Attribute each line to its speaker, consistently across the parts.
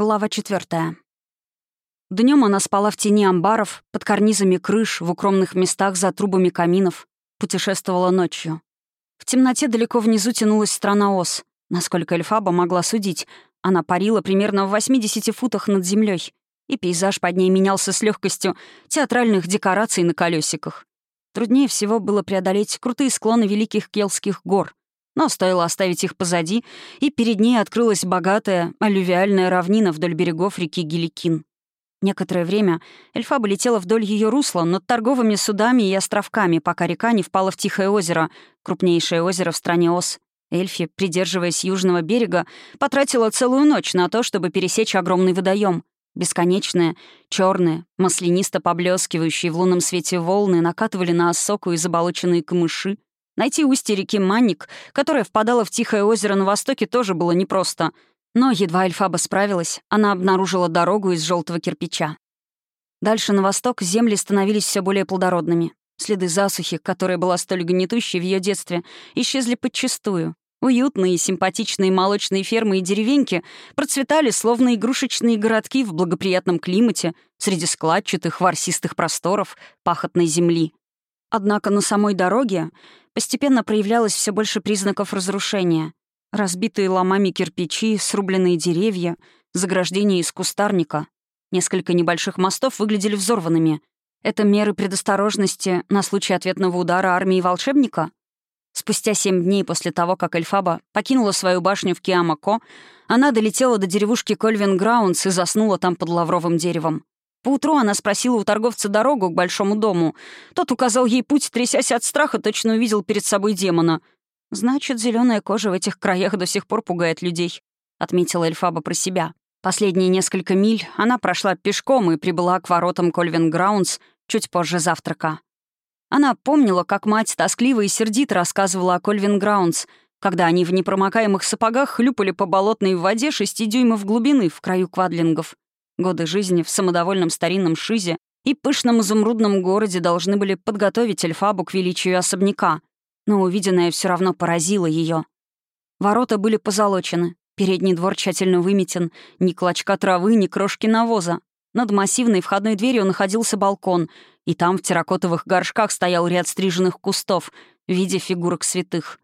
Speaker 1: Глава четвертая. Днем она спала в тени амбаров, под карнизами крыш, в укромных местах за трубами каминов. Путешествовала ночью. В темноте далеко внизу тянулась страна ос. Насколько Эльфаба могла судить, она парила примерно в 80 футах над землей, и пейзаж под ней менялся с легкостью театральных декораций на колесиках. Труднее всего было преодолеть крутые склоны великих Келских гор, но стоило оставить их позади, и перед ней открылась богатая алювиальная равнина вдоль берегов реки Геликин. Некоторое время Эльфаба летела вдоль ее русла над торговыми судами и островками, пока река не впала в Тихое озеро, крупнейшее озеро в стране Ос. Эльфи, придерживаясь южного берега, потратила целую ночь на то, чтобы пересечь огромный водоем. Бесконечные, черные, маслянисто поблескивающие в лунном свете волны накатывали на осоку и заболоченные камыши, Найти устье реки Манник, которая впадала в Тихое озеро на востоке, тоже было непросто. Но едва Эльфаба справилась, она обнаружила дорогу из желтого кирпича. Дальше на восток земли становились все более плодородными. Следы засухи, которая была столь гнетущей в ее детстве, исчезли подчистую. Уютные симпатичные молочные фермы и деревеньки процветали, словно игрушечные городки в благоприятном климате среди складчатых, ворсистых просторов пахотной земли. Однако на самой дороге постепенно проявлялось все больше признаков разрушения. Разбитые ломами кирпичи, срубленные деревья, заграждения из кустарника. Несколько небольших мостов выглядели взорванными. Это меры предосторожности на случай ответного удара армии волшебника? Спустя семь дней после того, как Эльфаба покинула свою башню в Киамако, она долетела до деревушки Кольвин Граунс и заснула там под лавровым деревом. Поутру она спросила у торговца дорогу к большому дому. Тот указал ей путь, трясясь от страха, точно увидел перед собой демона. «Значит, зеленая кожа в этих краях до сих пор пугает людей», — отметила Эльфаба про себя. Последние несколько миль она прошла пешком и прибыла к воротам Кольвин Граунс чуть позже завтрака. Она помнила, как мать тоскливо и сердито рассказывала о Кольвин Граунс, когда они в непромокаемых сапогах хлюпали по болотной воде шести дюймов глубины в краю квадлингов. Годы жизни в самодовольном старинном Шизе и пышном изумрудном городе должны были подготовить Эльфабу к величию особняка, но увиденное все равно поразило ее. Ворота были позолочены, передний двор тщательно выметен, ни клочка травы, ни крошки навоза. Над массивной входной дверью находился балкон, и там в терракотовых горшках стоял ряд стриженных кустов в виде фигурок святых.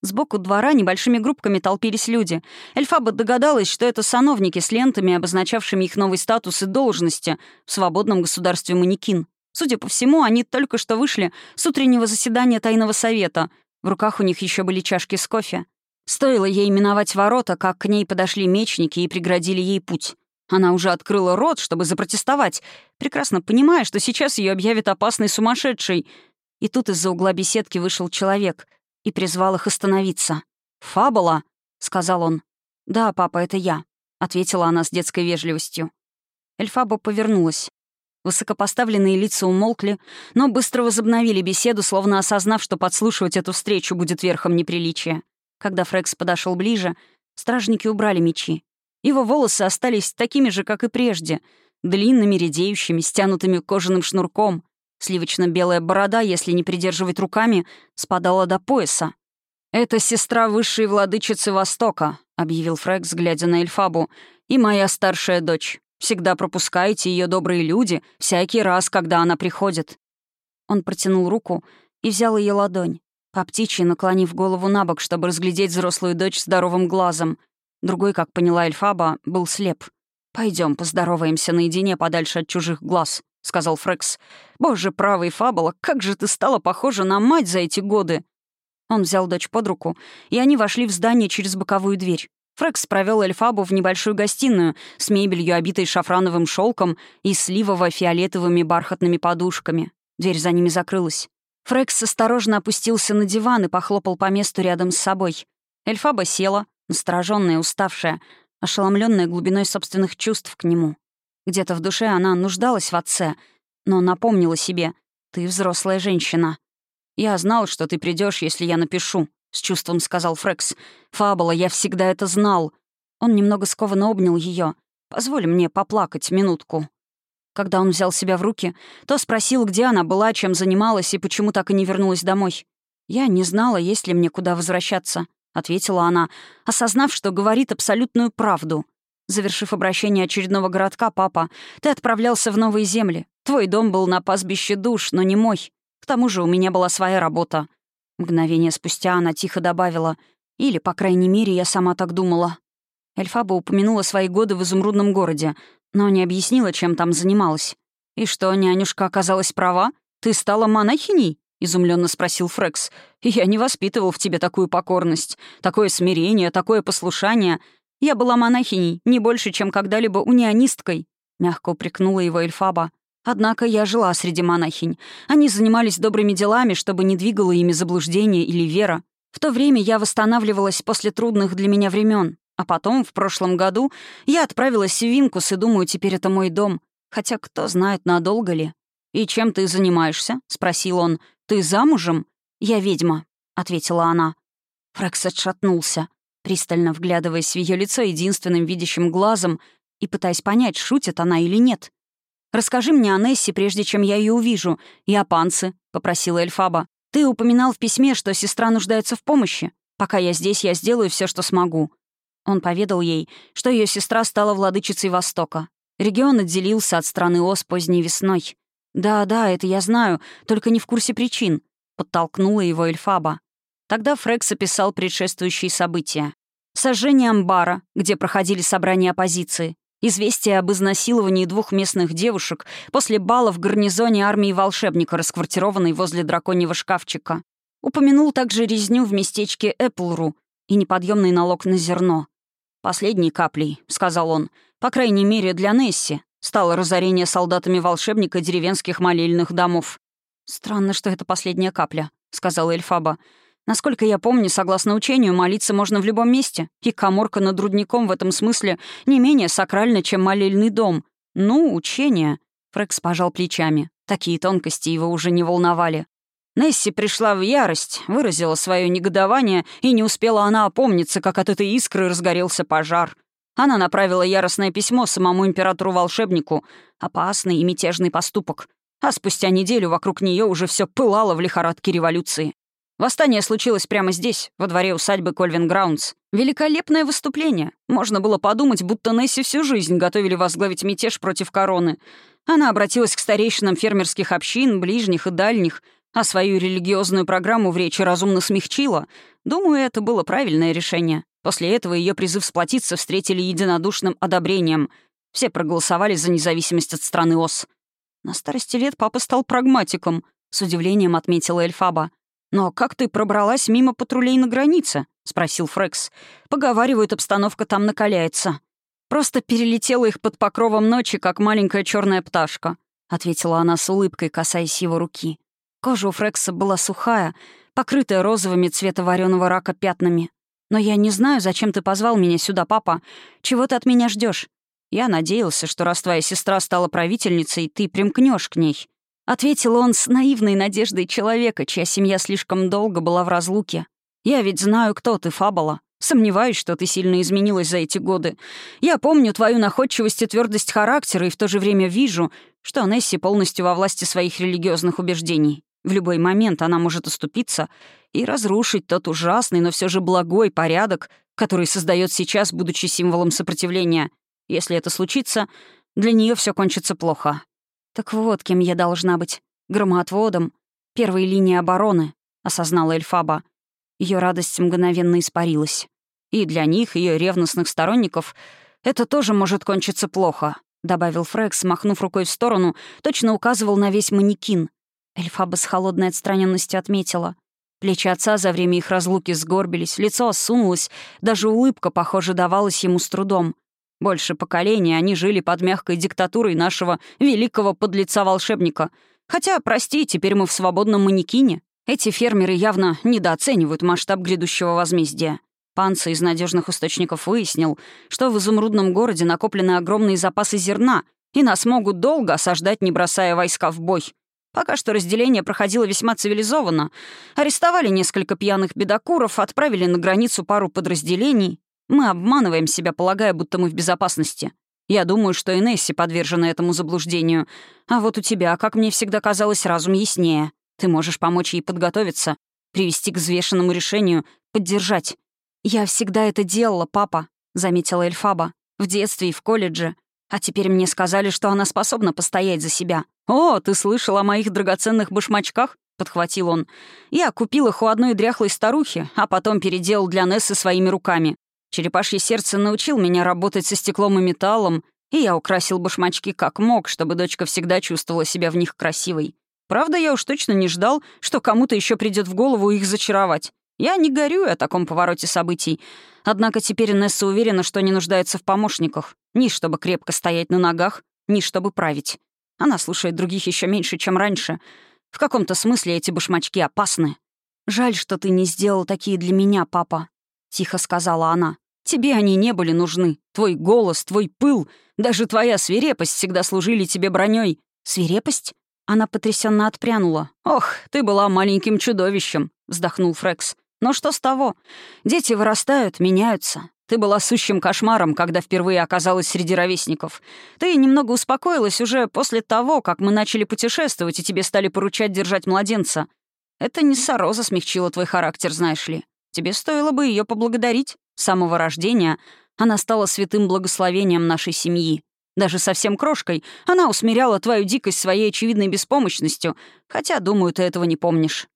Speaker 1: Сбоку двора небольшими группками толпились люди. Эльфаба догадалась, что это сановники с лентами, обозначавшими их новый статус и должности в свободном государстве Манекин. Судя по всему, они только что вышли с утреннего заседания тайного совета. В руках у них еще были чашки с кофе. Стоило ей миновать ворота, как к ней подошли мечники и преградили ей путь. Она уже открыла рот, чтобы запротестовать, прекрасно понимая, что сейчас ее объявят опасной сумасшедшей. И тут из-за угла беседки вышел человек — и призвал их остановиться. «Фабула?» — сказал он. «Да, папа, это я», — ответила она с детской вежливостью. Эльфаба повернулась. Высокопоставленные лица умолкли, но быстро возобновили беседу, словно осознав, что подслушивать эту встречу будет верхом неприличия. Когда Фрекс подошел ближе, стражники убрали мечи. Его волосы остались такими же, как и прежде, длинными, редеющими, стянутыми кожаным шнурком. Сливочно-белая борода, если не придерживать руками, спадала до пояса. «Это сестра высшей владычицы Востока», — объявил Фрекс, глядя на Эльфабу, «и моя старшая дочь. Всегда пропускайте ее добрые люди всякий раз, когда она приходит». Он протянул руку и взял ее ладонь, по птичьи наклонив голову на бок, чтобы разглядеть взрослую дочь здоровым глазом. Другой, как поняла Эльфаба, был слеп. Пойдем, поздороваемся наедине подальше от чужих глаз», — сказал Фрекс. «Боже, правый фабула, как же ты стала похожа на мать за эти годы!» Он взял дочь под руку, и они вошли в здание через боковую дверь. Фрекс провел Эльфабу в небольшую гостиную с мебелью, обитой шафрановым шелком и сливово-фиолетовыми бархатными подушками. Дверь за ними закрылась. Фрекс осторожно опустился на диван и похлопал по месту рядом с собой. Эльфаба села, настороженная, уставшая, ошеломленная глубиной собственных чувств к нему. Где-то в душе она нуждалась в отце, но напомнила себе «Ты взрослая женщина». «Я знал, что ты придешь, если я напишу», — с чувством сказал Фрекс. «Фабула, я всегда это знал». Он немного скованно обнял ее. «Позволь мне поплакать минутку». Когда он взял себя в руки, то спросил, где она была, чем занималась и почему так и не вернулась домой. «Я не знала, есть ли мне куда возвращаться», — ответила она, осознав, что говорит абсолютную правду. Завершив обращение очередного городка, папа, ты отправлялся в новые земли. Твой дом был на пастбище душ, но не мой. К тому же у меня была своя работа. Мгновение спустя она тихо добавила. Или, по крайней мере, я сама так думала. Эльфаба упомянула свои годы в изумрудном городе, но не объяснила, чем там занималась. «И что, нянюшка оказалась права? Ты стала монахиней?» — изумленно спросил Фрекс. «Я не воспитывал в тебе такую покорность, такое смирение, такое послушание. Я была монахиней, не больше, чем когда-либо унионисткой», — мягко упрекнула его Эльфаба. «Однако я жила среди монахинь. Они занимались добрыми делами, чтобы не двигало ими заблуждение или вера. В то время я восстанавливалась после трудных для меня времен. А потом, в прошлом году, я отправилась в Винкус и думаю, теперь это мой дом. Хотя кто знает, надолго ли. «И чем ты занимаешься?» — спросил он. «Ты замужем?» «Я ведьма», — ответила она. Фрекс отшатнулся пристально вглядываясь в ее лицо единственным видящим глазом и пытаясь понять, шутит она или нет. «Расскажи мне о Нессе, прежде чем я ее увижу, и о Панце», — попросила Эльфаба. «Ты упоминал в письме, что сестра нуждается в помощи. Пока я здесь, я сделаю все, что смогу». Он поведал ей, что ее сестра стала владычицей Востока. Регион отделился от страны Ос поздней весной. «Да, да, это я знаю, только не в курсе причин», — подтолкнула его Эльфаба. Тогда Фрекс описал предшествующие события. Сожжение амбара, где проходили собрания оппозиции. Известие об изнасиловании двух местных девушек после бала в гарнизоне армии волшебника, расквартированной возле драконьего шкафчика. Упомянул также резню в местечке Эпплру и неподъемный налог на зерно. «Последней каплей», — сказал он, — «по крайней мере для Несси, стало разорение солдатами волшебника деревенских молельных домов». «Странно, что это последняя капля», — сказала Эльфаба. Насколько я помню, согласно учению, молиться можно в любом месте, и коморка над рудником в этом смысле не менее сакральна, чем молельный дом. Ну, учение. Фрекс пожал плечами. Такие тонкости его уже не волновали. Несси пришла в ярость, выразила свое негодование, и не успела она опомниться, как от этой искры разгорелся пожар. Она направила яростное письмо самому императору-волшебнику. Опасный и мятежный поступок. А спустя неделю вокруг нее уже все пылало в лихорадке революции. Восстание случилось прямо здесь, во дворе усадьбы Кольвин Граундс. Великолепное выступление. Можно было подумать, будто Несси всю жизнь готовили возглавить мятеж против короны. Она обратилась к старейшинам фермерских общин, ближних и дальних, а свою религиозную программу в речи разумно смягчила. Думаю, это было правильное решение. После этого ее призыв сплотиться встретили единодушным одобрением. Все проголосовали за независимость от страны ОС. На старости лет папа стал прагматиком, с удивлением отметила Эльфаба. «Но как ты пробралась мимо патрулей на границе?» — спросил Фрекс. «Поговаривают, обстановка там накаляется». «Просто перелетела их под покровом ночи, как маленькая черная пташка», — ответила она с улыбкой, касаясь его руки. Кожа у Фрекса была сухая, покрытая розовыми цвета вареного рака пятнами. «Но я не знаю, зачем ты позвал меня сюда, папа. Чего ты от меня ждешь? Я надеялся, что раз твоя сестра стала правительницей, ты примкнешь к ней. Ответил он с наивной надеждой человека, чья семья слишком долго была в разлуке. «Я ведь знаю, кто ты, Фабола. Сомневаюсь, что ты сильно изменилась за эти годы. Я помню твою находчивость и твердость характера, и в то же время вижу, что Несси полностью во власти своих религиозных убеждений. В любой момент она может оступиться и разрушить тот ужасный, но все же благой порядок, который создает сейчас, будучи символом сопротивления. Если это случится, для нее все кончится плохо. «Так вот, кем я должна быть. Громоотводом. Первой линии обороны», — осознала Эльфаба. Ее радость мгновенно испарилась. И для них, ее ревностных сторонников, это тоже может кончиться плохо, — добавил Фрекс, махнув рукой в сторону, точно указывал на весь манекин. Эльфаба с холодной отстраненностью отметила. Плечи отца за время их разлуки сгорбились, лицо осунулось, даже улыбка, похоже, давалась ему с трудом. Больше поколения они жили под мягкой диктатурой нашего великого подлеца-волшебника. Хотя, прости, теперь мы в свободном манекине. Эти фермеры явно недооценивают масштаб грядущего возмездия. Панца из надежных источников выяснил, что в изумрудном городе накоплены огромные запасы зерна, и нас могут долго осаждать, не бросая войска в бой. Пока что разделение проходило весьма цивилизованно. Арестовали несколько пьяных бедокуров, отправили на границу пару подразделений, мы обманываем себя, полагая, будто мы в безопасности. Я думаю, что и Несси подвержена этому заблуждению. А вот у тебя, как мне всегда казалось, разум яснее. Ты можешь помочь ей подготовиться, привести к взвешенному решению, поддержать. «Я всегда это делала, папа», — заметила Эльфаба. В детстве и в колледже. А теперь мне сказали, что она способна постоять за себя. «О, ты слышал о моих драгоценных башмачках?» — подхватил он. «Я купил их у одной дряхлой старухи, а потом переделал для Нессы своими руками. Черепашье сердце научил меня работать со стеклом и металлом, и я украсил башмачки как мог, чтобы дочка всегда чувствовала себя в них красивой. Правда, я уж точно не ждал, что кому-то еще придет в голову их зачаровать. Я не горюю о таком повороте событий. Однако теперь Несса уверена, что не нуждается в помощниках. Ни чтобы крепко стоять на ногах, ни чтобы править. Она слушает других еще меньше, чем раньше. В каком-то смысле эти башмачки опасны. «Жаль, что ты не сделал такие для меня, папа», — тихо сказала она. «Тебе они не были нужны. Твой голос, твой пыл, даже твоя свирепость всегда служили тебе броней. «Свирепость?» Она потрясенно отпрянула. «Ох, ты была маленьким чудовищем», — вздохнул Фрекс. Но что с того? Дети вырастают, меняются. Ты была сущим кошмаром, когда впервые оказалась среди ровесников. Ты немного успокоилась уже после того, как мы начали путешествовать, и тебе стали поручать держать младенца. Это не Сороза смягчила твой характер, знаешь ли. Тебе стоило бы ее поблагодарить. С самого рождения она стала святым благословением нашей семьи. Даже совсем крошкой она усмиряла твою дикость своей очевидной беспомощностью, хотя, думаю, ты этого не помнишь.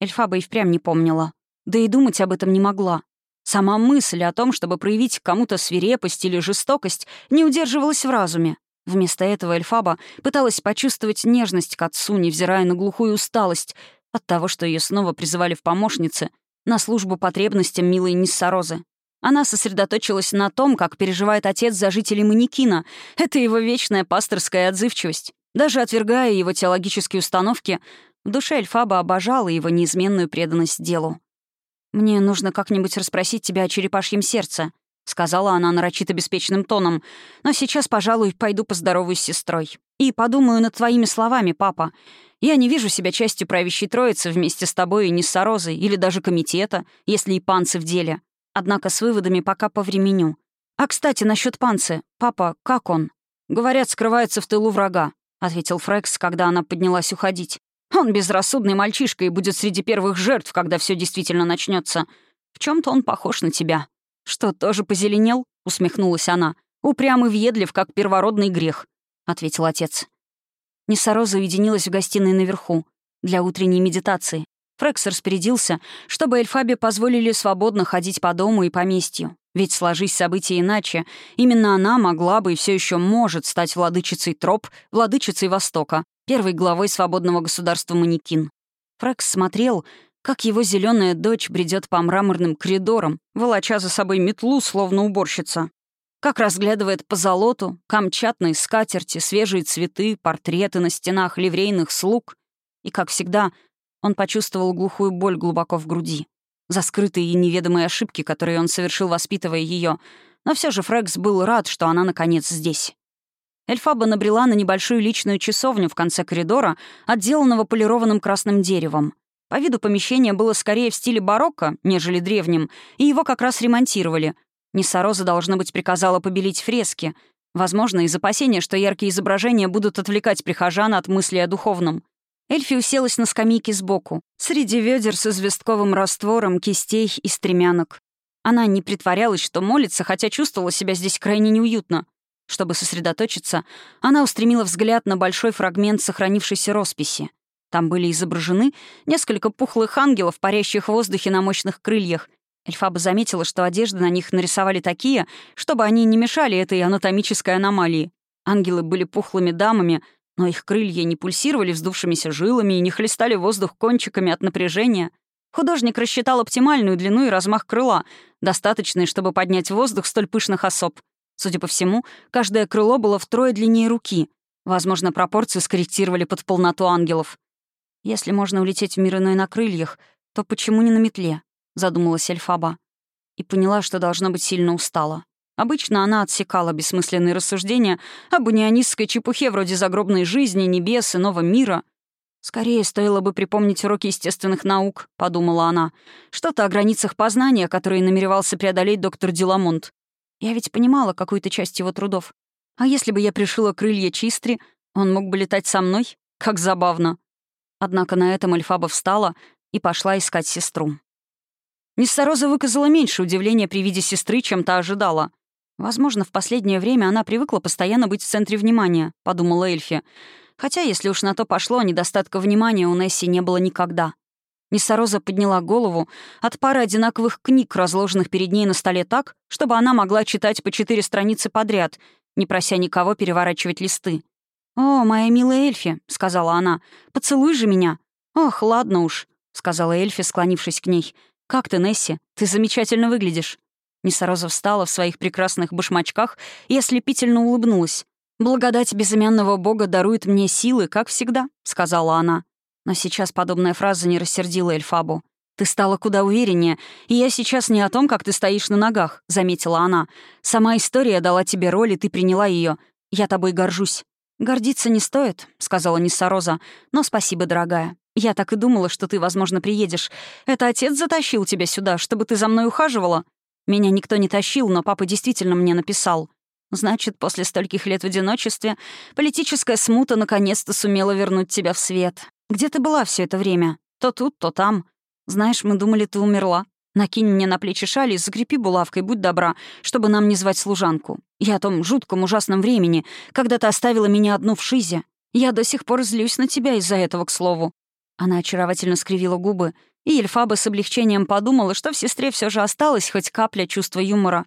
Speaker 1: Эльфаба и впрямь не помнила. Да и думать об этом не могла. Сама мысль о том, чтобы проявить кому-то свирепость или жестокость, не удерживалась в разуме. Вместо этого Эльфаба пыталась почувствовать нежность к отцу, невзирая на глухую усталость от того, что ее снова призывали в помощнице на службу потребностям милой Ниссарозы. Она сосредоточилась на том, как переживает отец за жителей Манекина. Это его вечная пасторская отзывчивость. Даже отвергая его теологические установки, в душе Эльфаба обожала его неизменную преданность делу. «Мне нужно как-нибудь расспросить тебя о черепашьем сердце», — сказала она нарочито беспечным тоном. «Но сейчас, пожалуй, пойду поздороваюсь с сестрой. И подумаю над твоими словами, папа. Я не вижу себя частью правящей троицы вместе с тобой и не с Сорозой, или даже комитета, если и панцы в деле. Однако с выводами пока повременю. А, кстати, насчет панцы. Папа, как он?» «Говорят, скрывается в тылу врага», — ответил Фрекс, когда она поднялась уходить. Он безрассудный мальчишка и будет среди первых жертв, когда все действительно начнется. В чем то он похож на тебя. Что, тоже позеленел? усмехнулась она. Упрям и въедлив, как первородный грех, ответил отец. Несороза уединилась в гостиной наверху для утренней медитации. Фрекс распорядился, чтобы Эльфабе позволили свободно ходить по дому и поместью. Ведь, сложись события иначе, именно она могла бы и все еще может стать владычицей троп, владычицей Востока, первой главой свободного государства Манекин. Фрекс смотрел, как его зеленая дочь бредет по мраморным коридорам, волоча за собой метлу, словно уборщица. Как разглядывает по золоту, камчатные скатерти, свежие цветы, портреты на стенах ливрейных слуг. И, как всегда, он почувствовал глухую боль глубоко в груди. За скрытые и неведомые ошибки, которые он совершил, воспитывая ее. Но все же Фрекс был рад, что она, наконец, здесь. Эльфаба набрела на небольшую личную часовню в конце коридора, отделанного полированным красным деревом. По виду помещение было скорее в стиле барокко, нежели древним, и его как раз ремонтировали. Ниссароза, должно быть, приказала побелить фрески. Возможно, из опасения, что яркие изображения будут отвлекать прихожан от мысли о духовном. Эльфи уселась на скамейке сбоку, среди ведер с известковым раствором, кистей и стремянок. Она не притворялась, что молится, хотя чувствовала себя здесь крайне неуютно. Чтобы сосредоточиться, она устремила взгляд на большой фрагмент сохранившейся росписи. Там были изображены несколько пухлых ангелов, парящих в воздухе на мощных крыльях. Эльфаба заметила, что одежды на них нарисовали такие, чтобы они не мешали этой анатомической аномалии. Ангелы были пухлыми дамами, но их крылья не пульсировали вздувшимися жилами и не хлестали воздух кончиками от напряжения. Художник рассчитал оптимальную длину и размах крыла, достаточный, чтобы поднять воздух столь пышных особ. Судя по всему, каждое крыло было втрое длиннее руки. Возможно, пропорции скорректировали под полноту ангелов. «Если можно улететь в мир иной на крыльях, то почему не на метле?» — задумалась Эльфаба. И поняла, что должно быть сильно устала. Обычно она отсекала бессмысленные рассуждения об унионистской чепухе вроде загробной жизни, небес, иного мира. «Скорее стоило бы припомнить уроки естественных наук», — подумала она. «Что-то о границах познания, которые намеревался преодолеть доктор Диламонт. Я ведь понимала какую-то часть его трудов. А если бы я пришила крылья Чистри, он мог бы летать со мной? Как забавно. Однако на этом Эльфаба встала и пошла искать сестру. Ниссароза выказала меньше удивления при виде сестры, чем та ожидала. Возможно, в последнее время она привыкла постоянно быть в центре внимания, подумала Эльфи. Хотя, если уж на то пошло, недостатка внимания у Несси не было никогда. Ниссароза подняла голову от пары одинаковых книг, разложенных перед ней на столе так, чтобы она могла читать по четыре страницы подряд, не прося никого переворачивать листы. «О, моя милая Эльфи», — сказала она, — «поцелуй же меня». «Ох, ладно уж», — сказала Эльфи, склонившись к ней. «Как ты, Несси? Ты замечательно выглядишь». Ниссароза встала в своих прекрасных башмачках и ослепительно улыбнулась. «Благодать безымянного бога дарует мне силы, как всегда», — сказала она. Но сейчас подобная фраза не рассердила Эльфабу. «Ты стала куда увереннее, и я сейчас не о том, как ты стоишь на ногах», — заметила она. «Сама история дала тебе роль, и ты приняла ее. Я тобой горжусь». «Гордиться не стоит», — сказала Ниссароза. «Но спасибо, дорогая. Я так и думала, что ты, возможно, приедешь. Это отец затащил тебя сюда, чтобы ты за мной ухаживала?» «Меня никто не тащил, но папа действительно мне написал». «Значит, после стольких лет в одиночестве политическая смута наконец-то сумела вернуть тебя в свет. Где ты была все это время? То тут, то там. Знаешь, мы думали, ты умерла. Накинь мне на плечи шали и закрепи булавкой, будь добра, чтобы нам не звать служанку. Я о том жутком ужасном времени, когда ты оставила меня одну в шизе. Я до сих пор злюсь на тебя из-за этого, к слову». Она очаровательно скривила губы, и Эльфаба с облегчением подумала, что в сестре все же осталась хоть капля чувства юмора.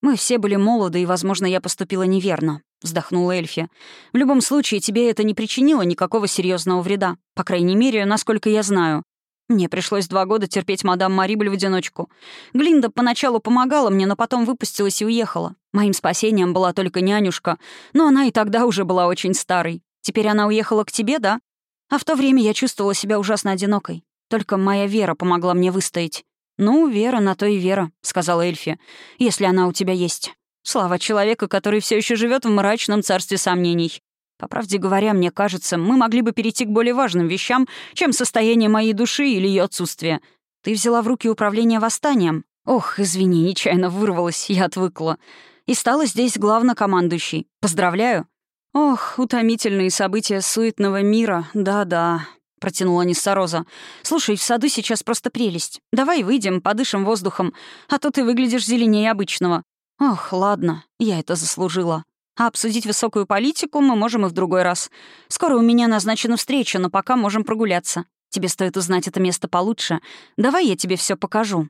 Speaker 1: «Мы все были молоды, и, возможно, я поступила неверно. — вздохнула Эльфи. «В любом случае, тебе это не причинило никакого серьезного вреда. По крайней мере, насколько я знаю. Мне пришлось два года терпеть мадам Марибель в одиночку. Глинда поначалу помогала мне, но потом выпустилась и уехала. Моим спасением была только нянюшка, но она и тогда уже была очень старой. Теперь она уехала к тебе, да? А в то время я чувствовала себя ужасно одинокой. Только моя вера помогла мне выстоять. «Ну, вера на то и вера», — сказала Эльфи, — «если она у тебя есть». Слава человека, который все еще живет в мрачном царстве сомнений. По правде говоря, мне кажется, мы могли бы перейти к более важным вещам, чем состояние моей души или ее отсутствие. Ты взяла в руки управление восстанием. Ох, извини, нечаянно вырвалась, я отвыкла. И стала здесь главнокомандующей. Поздравляю. Ох, утомительные события суетного мира, да-да, протянула Ниссароза. «Слушай, в саду сейчас просто прелесть. Давай выйдем, подышим воздухом, а то ты выглядишь зеленее обычного. Ох, ладно, я это заслужила. А обсудить высокую политику мы можем и в другой раз. Скоро у меня назначена встреча, но пока можем прогуляться. Тебе стоит узнать это место получше. Давай я тебе все покажу.